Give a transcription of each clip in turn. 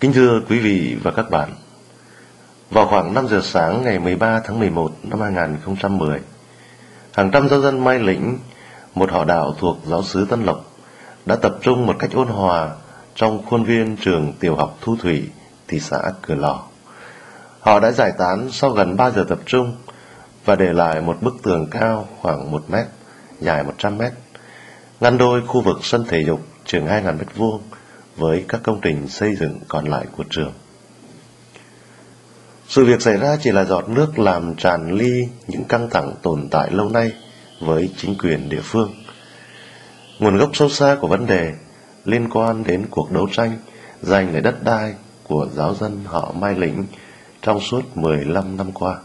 Kính thưa quý vị và các bạn, vào khoảng 5 giờ sáng ngày 13 tháng 11 năm 2010, hàng trăm giáo dân Mai Lĩnh, một họ đạo thuộc giáo xứ Tân Lộc, đã tập trung một cách ôn hòa trong khuôn viên trường tiểu học Thu Thủy, thị xã Cửa Lò. Họ đã giải tán sau gần 3 giờ tập trung và để lại một bức tường cao khoảng 1 mét, dài 100 mét, ngăn đôi khu vực sân thể dục trường 2.000 mét vuông với các công trình xây dựng còn lại của trường. Sự việc xảy ra chỉ là giọt nước làm tràn ly những căng thẳng tồn tại lâu nay với chính quyền địa phương. Nguồn gốc sâu xa của vấn đề liên quan đến cuộc đấu tranh giành lại đất đai của giáo dân họ Mai Lĩnh trong suốt 15 năm qua.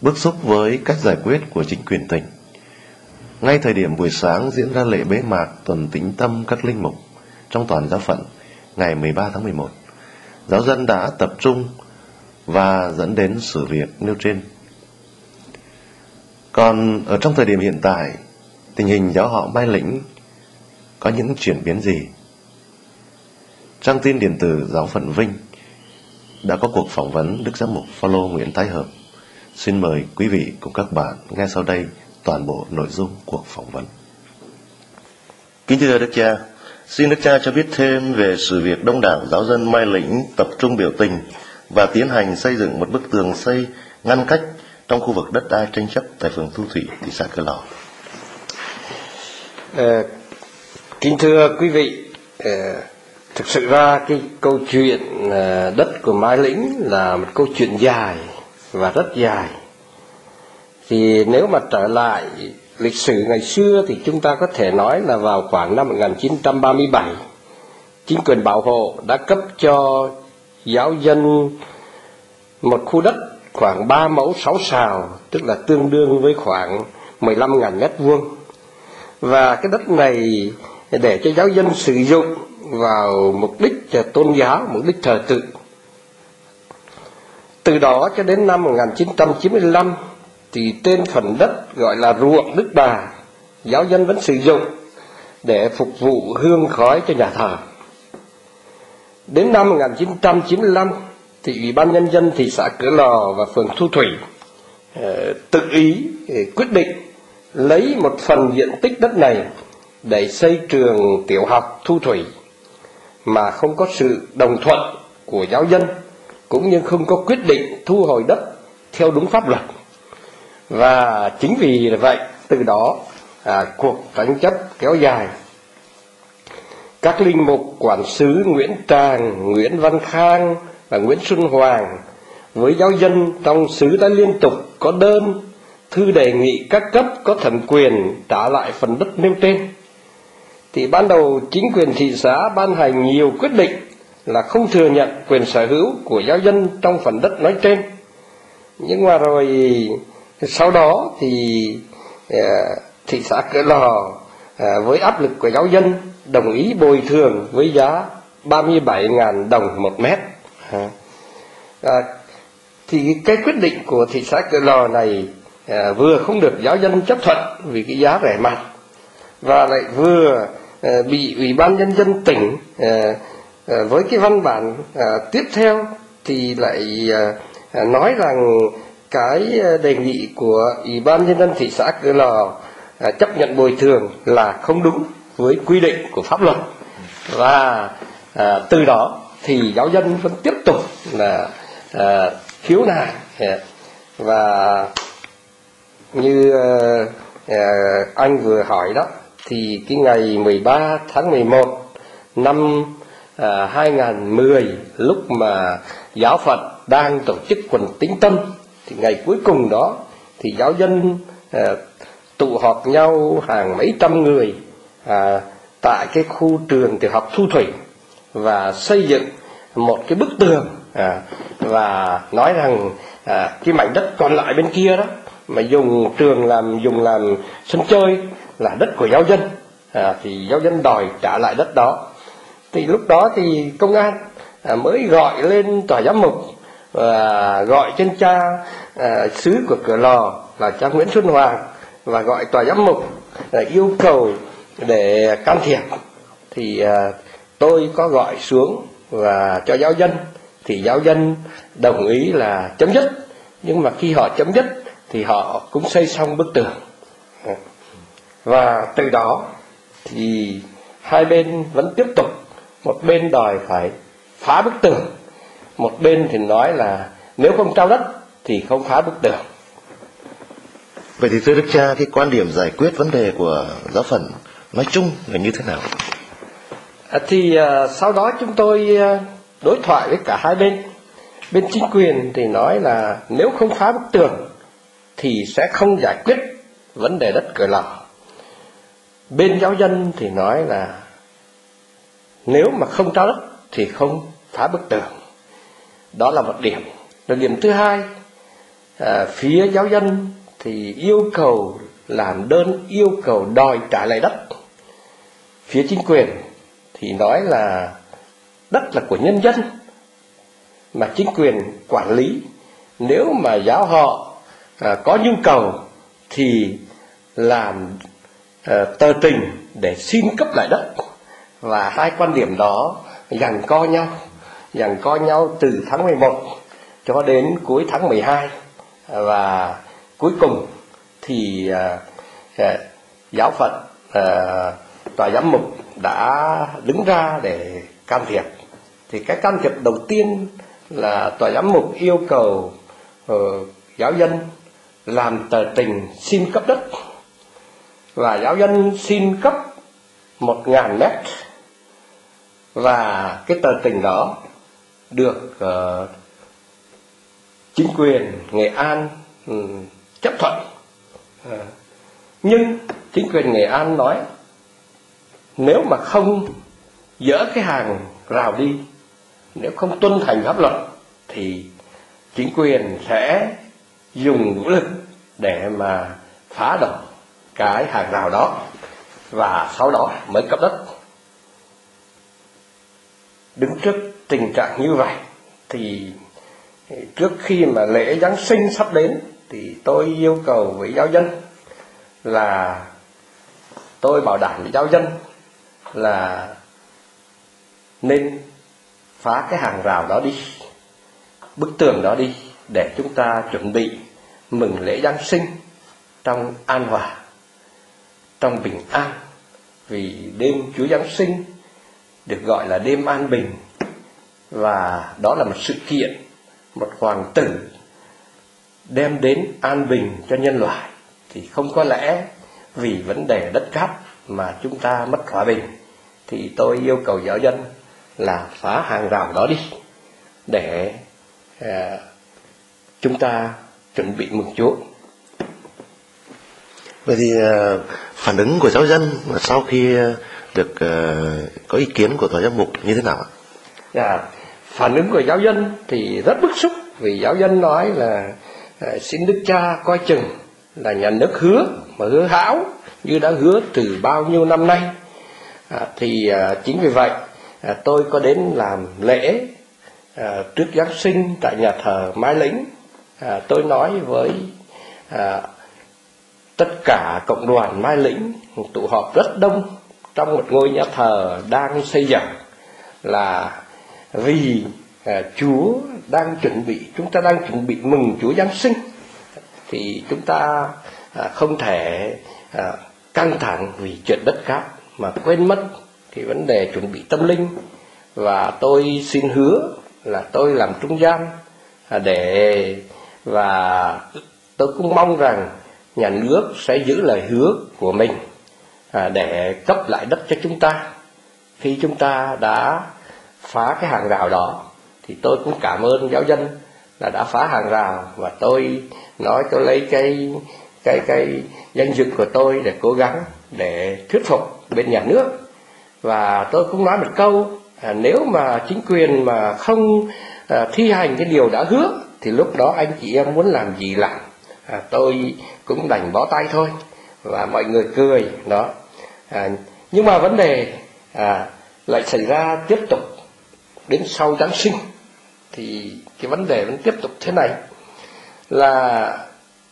Bức xúc với cách giải quyết của chính quyền tỉnh. Ngay thời điểm buổi sáng diễn ra lễ bế mạc tuần tĩnh tâm các linh mục trong toàn giáo phận ngày 13 tháng 11, giáo dân đã tập trung và dẫn đến sự việc nêu trên. Còn ở trong thời điểm hiện tại, tình hình giáo họ Mai Lĩnh có những chuyển biến gì? Trang tin điện tử Giáo phận Vinh đã có cuộc phỏng vấn Đức Giám mục Phaolô Nguyễn Thái Hợp. Xin mời quý vị cùng các bạn nghe sau đây toàn bộ nội dung cuộc phỏng vấn. Kính thưa Đức cha, xin Đức cha cho biết thêm về sự việc đông đảo giáo dân Mai Lĩnh tập trung biểu tình và tiến hành xây dựng một bức tường xây ngăn cách trong khu vực đất đai tranh chấp tại phường Thu Thủy, thị xã Cửa Lò. À, kính thưa quý vị, à, thực sự ra cái câu chuyện à, đất của Mai Lĩnh là một câu chuyện dài và rất dài. Thì nếu mà trở lại lịch sử ngày xưa thì chúng ta có thể nói là vào khoảng năm 1937 chính quyền bảo hộ đã cấp cho giáo dân một khu đất khoảng 3 mẫu 6 xào tức là tương đương với khoảng 15.000 mét vuông. Và cái đất này để cho giáo dân sử dụng vào mục đích tôn giáo, mục đích thờ tự. Từ đó cho đến năm 1995 thì tên phần đất gọi là ruộng Đức Bà, giáo dân vẫn sử dụng để phục vụ hương khói cho nhà thờ. Đến năm 1995 thì Ủy ban Nhân dân thị xã Cửa Lò và phường Thu Thủy ờ, tự ý ờ, quyết định lấy một phần diện tích đất này để xây trường tiểu học Thu Thủy mà không có sự đồng thuận của giáo dân cũng như không có quyết định thu hồi đất theo đúng pháp luật và chính vì vậy từ đó à, cuộc tranh chấp kéo dài các linh mục quản sứ Nguyễn Tràng, Nguyễn Văn Khang và Nguyễn Xuân Hoàng với giáo dân trong xứ đã liên tục có đơn thư đề nghị các cấp có thẩm quyền trả lại phần đất nêu trên. Thì ban đầu chính quyền thị xã ban hành nhiều quyết định là không thừa nhận quyền sở hữu của giáo dân trong phần đất nói trên. Nhưng mà rồi sau đó thì ờ, thị xã cửa lò ờ, với áp lực của giáo dân đồng ý bồi thường với giá 37.000 đồng một mét. À, thì cái quyết định của thị xã cửa lò này à, vừa không được giáo dân chấp thuận vì cái giá rẻ mạt và lại vừa à, bị ủy ban nhân dân tỉnh à, à, với cái văn bản à, tiếp theo thì lại à, nói rằng cái ờ, đề nghị của ủy ban nhân dân thị xã cửa lò ờ, chấp nhận bồi thường là không đúng với quy định của pháp luật. Và à, từ đó thì giáo dân vẫn tiếp tục là à, khiếu nại và như à, à, anh vừa hỏi đó thì cái ngày 13 tháng 11 năm à, 2010 lúc mà giáo phận đang tổ chức quần tính tâm thì ngày cuối cùng đó thì giáo dân à, tụ họp nhau hàng mấy trăm người à, tại cái khu trường tiểu học Thu Thủy và xây dựng một cái bức tường à, và nói rằng à, cái mảnh đất còn lại bên kia đó mà dùng trường làm dùng làm sân chơi là đất của giáo dân. À, thì giáo dân đòi trả lại đất đó. Thì lúc đó thì công an à, mới gọi lên tòa giám mục và gọi trên cha ờ, à, sứ của cửa lò là cha Nguyễn Xuân Hoàng và gọi tòa giám mục là yêu cầu để can thiệp. Thì à, tôi có gọi xuống và cho giáo dân. Thì giáo dân đồng ý là chấm dứt. Nhưng mà khi họ chấm dứt thì họ cũng xây xong bức tường. Và từ đó thì hai bên vẫn tiếp tục một bên đòi phải phá bức tường một bên thì nói là nếu không trao đất thì không phá bức tường. Vậy thì thưa đức cha cái quan điểm giải quyết vấn đề của giáo phận nói chung là như thế nào? À, thì uh, sau đó chúng tôi uh, đối thoại với cả hai bên. Bên chính quyền thì nói là nếu không phá bức tường thì sẽ không giải quyết vấn đề đất cửa lò. Bên giáo dân thì nói là nếu mà không trao đất thì không phá bức tường đó là một điểm. Rồi điểm thứ hai à, phía giáo dân thì yêu cầu làm đơn yêu cầu đòi trả lại đất. Phía chính quyền thì nói là đất là của nhân dân mà chính quyền quản lý. Nếu mà giáo họ à, có nhu cầu thì làm à, tờ trình để xin cấp lại đất. Và hai quan điểm đó giằng co nhau rằng có nhau từ tháng 11 cho đến cuối tháng 12 và cuối cùng thì à, à, giáo phận à, tòa giám mục đã đứng ra để can thiệp. Thì cái can thiệp đầu tiên là tòa giám mục yêu cầu uh, giáo dân làm tờ trình xin cấp đất. Và giáo dân xin cấp một ngàn mét. Và cái tờ trình đó được uh, chính quyền nghệ an um, chấp thuận. Uh, nhưng chính quyền nghệ an nói nếu mà không dỡ cái hàng rào đi nếu không tuân thành pháp luật thì chính quyền sẽ dùng vũ lực để mà phá đổ cái hàng rào đó và sau đó mới cấp đất. Đứng trước tình trạng như vậy, thì trước khi mà lễ giáng sinh sắp đến, thì tôi yêu cầu với giáo dân là tôi bảo đảm với giáo dân là nên phá cái hàng rào đó đi, bức tường đó đi, để chúng ta chuẩn bị mừng lễ Giáng sinh trong an hòa, trong bình an. Vì đêm Chúa Giáng sinh được gọi là đêm an bình và đó là một sự kiện một hoàng tử đem đến an bình cho nhân loại thì không có lẽ vì vấn đề đất cát mà chúng ta mất hòa bình thì tôi yêu cầu giáo dân là phá hàng rào đó đi để à, chúng ta chuẩn bị mừng Chúa. Vậy thì à, phản ứng của giáo dân sau khi à, được à, có ý kiến của tòa giám mục như thế nào ạ? Dạ, phản ứng của giáo dân thì rất bức xúc vì giáo dân nói là à, xin Đức Cha coi chừng là nhà nước hứa mà hứa hão như đã hứa từ bao nhiêu năm nay. À, thì à, chính vì vậy à, tôi có đến làm lễ à, trước giáng sinh tại nhà thờ Mai Lĩnh. À, tôi nói với à, tất cả cộng đoàn Mai Lĩnh tụ họp rất đông trong một ngôi nhà thờ đang xây dựng là vì à, Chúa đang chuẩn bị chúng ta đang chuẩn bị mừng Chúa Giáng sinh thì chúng ta à, không thể à, căng thẳng vì chuyện đất cát mà quên mất cái vấn đề chuẩn bị tâm linh. Và tôi xin hứa là tôi làm trung gian à, để và tôi cũng mong rằng nhà nước sẽ giữ lời hứa của mình à, để cấp lại đất cho chúng ta. Khi chúng ta đã phá cái hàng rào đó thì tôi cũng cảm ơn giáo dân là đã phá hàng rào và tôi nói tôi lấy cái cái cái danh dự của tôi để cố gắng để thuyết phục bên nhà nước. Và tôi cũng nói một câu à, nếu mà chính quyền mà không à, thi hành cái điều đã hứa thì lúc đó anh chị em muốn làm gì làm. À, tôi cũng đành bó tay thôi và mọi người cười đó. À, nhưng mà vấn đề à, lại xảy ra tiếp tục đến sau giáng sinh thì cái vấn đề vẫn tiếp tục thế này là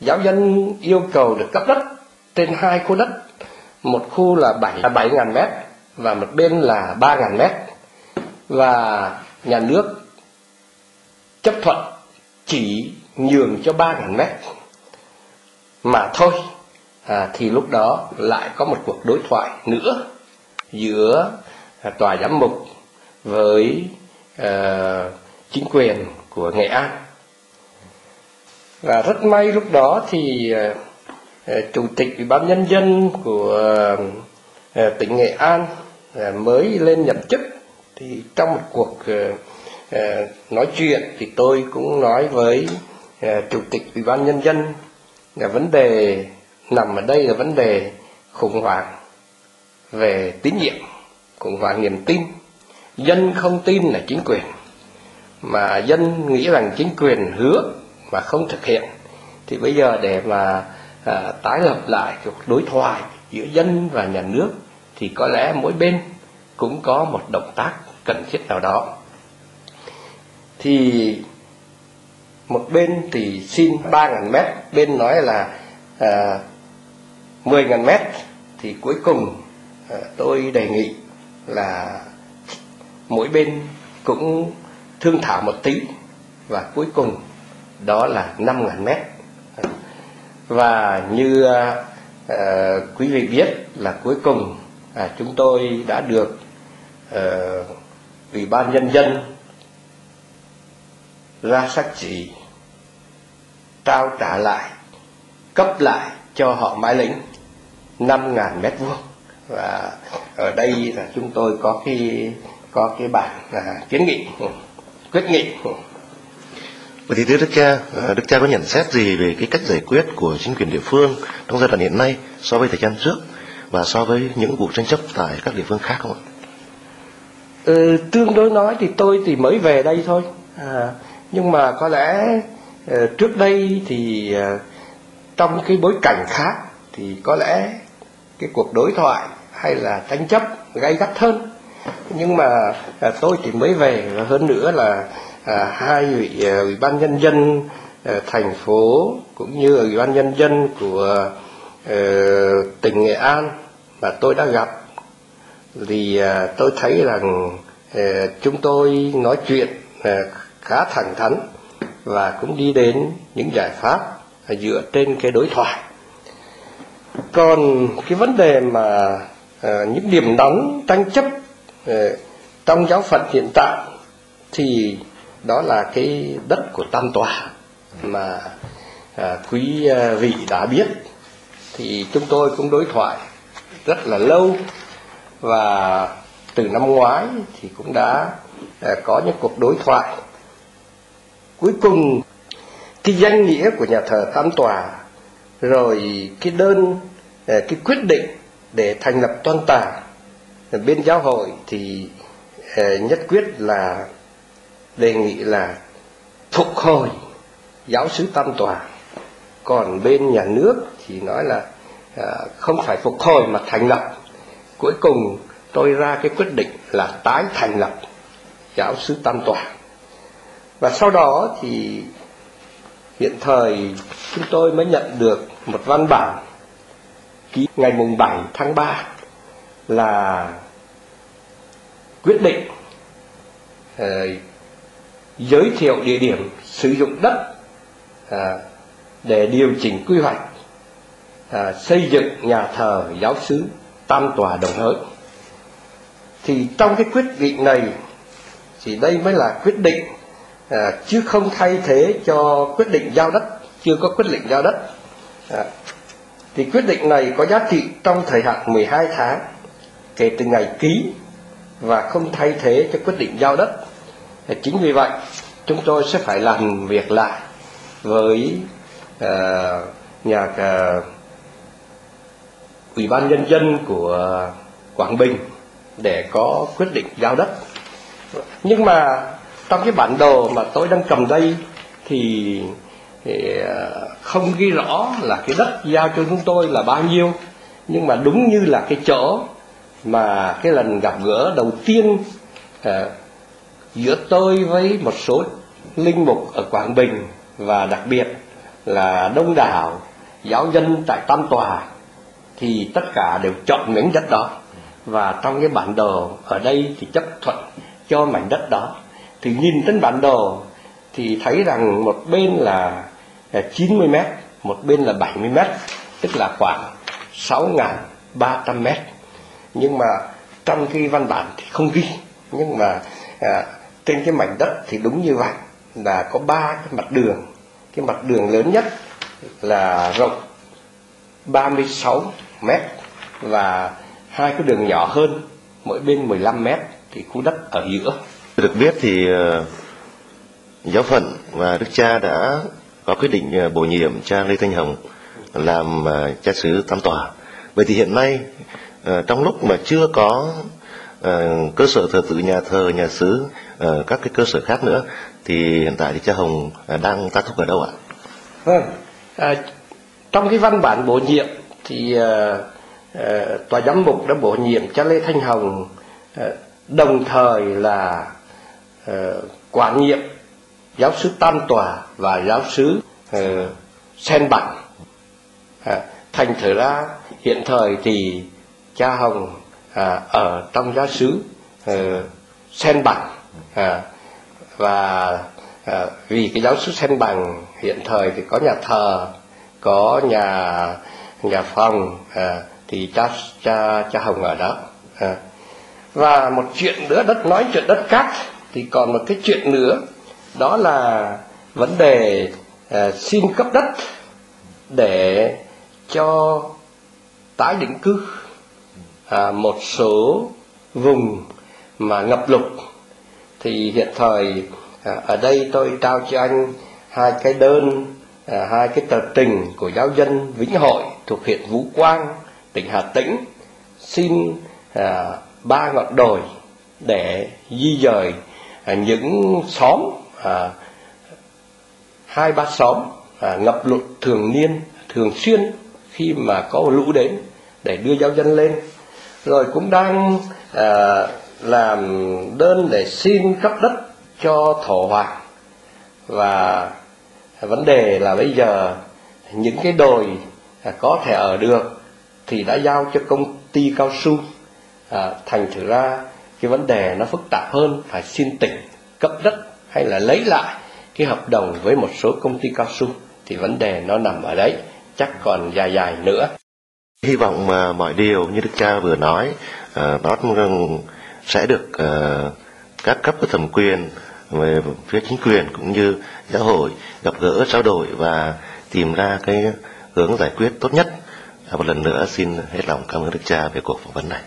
giáo dân yêu cầu được cấp đất trên hai khu đất. Một khu là bảy là bảy ngàn mét và một bên là ba ngàn mét. Và nhà nước chấp thuận chỉ nhường cho ba ngàn mét mà thôi. À, thì lúc đó lại có một cuộc đối thoại nữa giữa tòa giám mục với Ờ, chính quyền của nghệ an. Và rất may lúc đó thì ờ, ờ, chủ tịch ủy ban nhân dân của tỉnh nghệ an mới lên nhậm chức. Thì trong một cuộc nói chuyện thì tôi cũng nói với chủ tịch ủy ban nhân dân là vấn đề nằm ở đây là vấn đề khủng hoảng về tín nhiệm, khủng hoảng niềm tin dân không tin là chính quyền. Mà dân nghĩ rằng chính quyền hứa mà không thực hiện thì bây giờ để mà à, tái lập lại cuộc đối thoại giữa dân và nhà nước thì có lẽ mỗi bên cũng có một động tác cần thiết nào đó. Thì một bên thì xin ba ngàn mét bên nói là à, 10.000 mét thì cuối cùng à, tôi đề nghị là mỗi bên cũng thương thảo một tí. Và cuối cùng đó là 5.000 mét. Và như uh, à, quý vị biết là cuối cùng uh, chúng tôi đã được uh, ủy ban nhân dân ra sắc chỉ trao trả lại cấp lại cho họ mãi lĩnh 5.000 mét vuông. Và ở đây là chúng tôi có cái có cái bản à, kiến nghị quyết nghị Vậy thì thưa Đức cha, à, Đức cha có nhận xét gì về cái cách giải quyết của chính quyền địa phương trong giai đoạn hiện nay so với thời gian trước và so với những vụ tranh chấp tại các địa phương khác không ạ? Ừ, tương đối nói thì tôi thì mới về đây thôi, à, nhưng mà có lẽ uh, trước đây thì uh, trong cái bối cảnh khác thì có lẽ cái cuộc đối thoại hay là tranh chấp gay gắt hơn nhưng mà à, tôi thì mới về và hơn nữa là à, hai vị à, ủy ban nhân dân à, thành phố cũng như ủy ban nhân dân của à, tỉnh nghệ an mà tôi đã gặp. Thì à, tôi thấy rằng à, chúng tôi nói chuyện à, khá thẳng thắn và cũng đi đến những giải pháp à, dựa trên cái đối thoại. Còn cái vấn đề mà à, những điểm nóng tranh chấp Ờ, trong giáo phận hiện tại thì đó là cái đất của tam tòa mà à, quý à, vị đã biết. Thì chúng tôi cũng đối thoại rất là lâu và từ năm ngoái thì cũng đã à, có những cuộc đối thoại. Cuối cùng cái danh nghĩa của nhà thờ tam tòa rồi cái đơn à, cái quyết định để thành lập toàn tà bên giáo hội thì ờ, nhất quyết là đề nghị là phục hồi giáo sứ tam tòa. Còn bên nhà nước thì nói là ờ, không phải phục hồi mà thành lập. Cuối cùng tôi ra cái quyết định là tái thành lập giáo sứ tam tòa. Và sau đó thì hiện thời chúng tôi mới nhận được một văn bản ký ngày mùng 7 tháng 3 là quyết định uh, giới thiệu địa điểm sử dụng đất uh, để điều chỉnh quy hoạch uh, xây dựng nhà thờ giáo sứ tam tòa đồng hới. Thì trong cái quyết định này thì đây mới là quyết định à, chứ không thay thế cho quyết định giao đất chưa có quyết định giao đất. À, thì quyết định này có giá trị trong thời hạn 12 tháng kể từ ngày ký và không thay thế cho quyết định giao đất. Chính vì vậy chúng tôi sẽ phải làm việc lại với uh, nhà uh, ủy ban nhân dân của Quảng Bình để có quyết định giao đất. Nhưng mà trong cái bản đồ mà tôi đang cầm đây thì, thì ờ, không ghi rõ là cái đất giao cho chúng tôi là bao nhiêu nhưng mà đúng như là cái chỗ mà cái lần gặp gỡ đầu tiên à, giữa tôi với một số linh mục ở Quảng Bình và đặc biệt là đông đảo giáo dân tại Tam Tòa thì tất cả đều chọn miếng đất đó. Và trong cái bản đồ ở đây thì chấp thuận cho mảnh đất đó. Thì nhìn trên bản đồ thì thấy rằng một bên là ờ, 90 mét một bên là 70 mét tức là khoảng 6.300 mét nhưng mà trong cái văn bản thì không ghi. Nhưng mà à, trên cái mảnh đất thì đúng như vậy là có ba cái mặt đường. Cái mặt đường lớn nhất là rộng 36 mét và hai cái đường nhỏ hơn mỗi bên 15 mét thì khu đất ở giữa. Được biết thì ờ, giáo phận và đức cha đã có quyết định ờ, bổ nhiệm cha lê thanh hồng làm ờ, cha xứ tam tòa. Vậy thì hiện nay Ờ, trong lúc mà chưa có uh, cơ sở thờ tự nhà thờ nhà xứ uh, các cái cơ sở khác nữa thì hiện tại thì cha hồng uh, đang tác thúc ở đâu ạ vâng à, trong cái văn bản bổ nhiệm thì uh, uh, tòa giám mục đã bổ nhiệm cha lê thanh hồng uh, đồng thời là uh, quản nhiệm giáo sứ tam tòa và giáo sứ uh, sen Bản. à, thành thử ra hiện thời thì cha hồng à, ở trong giáo sứ uh, ờ, sen bằng à, và à, vì cái giáo sứ sen bằng hiện thời thì có nhà thờ có nhà nhà phòng à, thì cha cha cha hồng ở đó à. và một chuyện nữa đất nói chuyện đất cát thì còn một cái chuyện nữa đó là vấn đề à, xin cấp đất để cho tái định cư à, một số vùng mà ngập lụt thì hiện thời à, ở đây tôi trao cho anh hai cái đơn à, hai cái tờ trình của giáo dân Vĩnh Hội thuộc huyện Vũ Quang tỉnh Hà Tĩnh xin à, ba ngọn đồi để di dời à, những xóm à, hai ba xóm à, ngập lụt thường niên thường xuyên khi mà có lũ đến để đưa giáo dân lên rồi cũng đang à, làm đơn để xin cấp đất cho thổ hoàng. Và vấn đề là bây giờ những cái đồi à, có thể ở được thì đã giao cho công ty cao su à, thành thử ra cái vấn đề nó phức tạp hơn phải xin tỉnh cấp đất hay là lấy lại cái hợp đồng với một số công ty cao su thì vấn đề nó nằm ở đấy chắc còn dài dài nữa hy vọng mà mọi điều như đức cha vừa nói ờ, nó sẽ được ờ, các cấp có thẩm quyền về phía chính quyền cũng như giáo hội gặp gỡ, trao đổi và tìm ra cái hướng giải quyết tốt nhất. Một lần nữa xin hết lòng cảm ơn đức cha về cuộc phỏng vấn này.